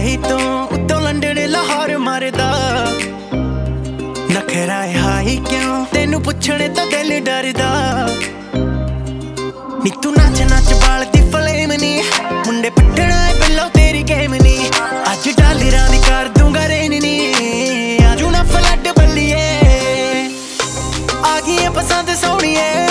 Dubai ਤੋਂ ਉੱਤੋਂ London Lahore ਮਰਦਾ। ਨਖਰਾ ਹਾਈ ਕਿਉਂ? ਤੈਨੂੰ ਪੁੱਛਣੇ ਤਾਂ ਦਿਲ ਡਰਦਾ। ਨੀ ਤੂੰ ਨੱਚ ਨੱਚ ਬਾਲਦੀ ਫਲੇਮ ਨੀ। ਮੁੰਡੇ ਪੱਟਣਾ ਏ ਬਿੱਲੋ ਤੇਰੀ ਗੇਮ ਨੀ। ਅੱਜ ਡਾਲਰਾਂ ਦੀ ਕਰ ਦੂੰਗਾ ਰੇਨ ਨੀ। ਆਜੂ ਨਾ ਫਲੱਡ ਬੱਲੀਏ। ਆ ਗਈ ਪਸੰਦ ਸੋਹਣੀਏ।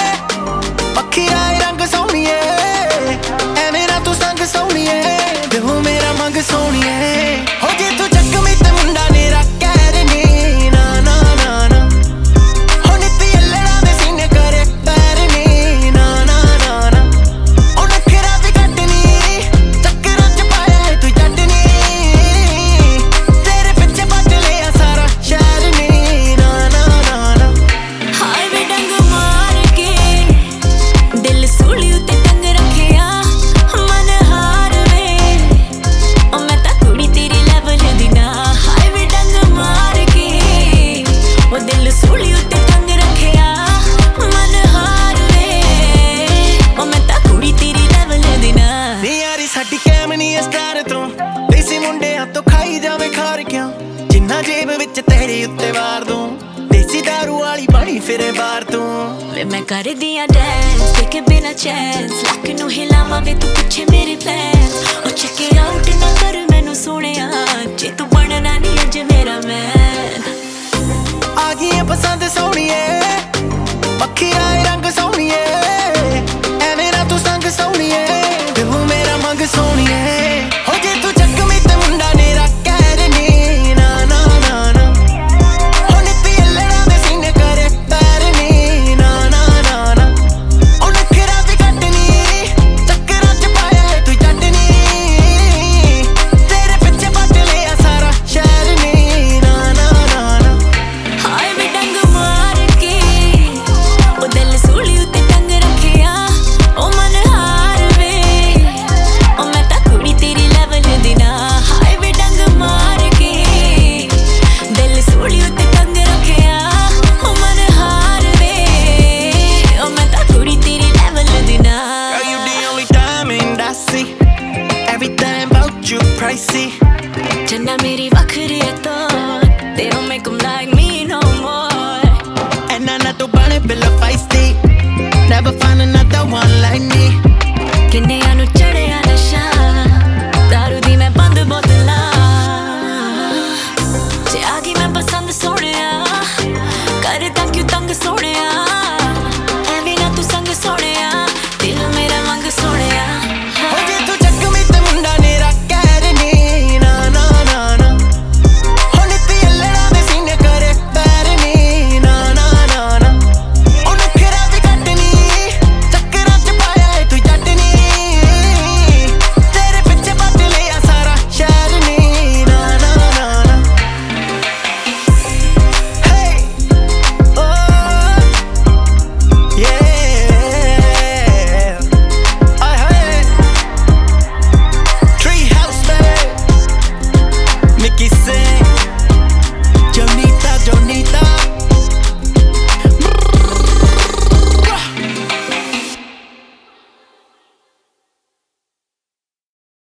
ਜਿੰਨਾ ਜੇਬ ਵਿੱਚ ਤੇਰੀ ਉੱਤੇ ਵਾਰ ਦੂੰ। ਦੇਸੀ ਦਾਰੂ ਵਾਲੀ ਬਣੀ ਫਿਰੇ ਬਾਰ ਤੂੰ। ਵੇ ਮੈਂ ਕਰਦੀ ਆ ਡੈਂਸ ਤੇ ਕਿ ਬਿਨਾ ਚੈਂਸ ਲੱਕ ਨੂੰ ਹਿਲਾਵਾਂ ਵੇ ਤੂੰ ਪੁੱਛੇ ਮੇਰੇ fans now, my They don't make them like me, no.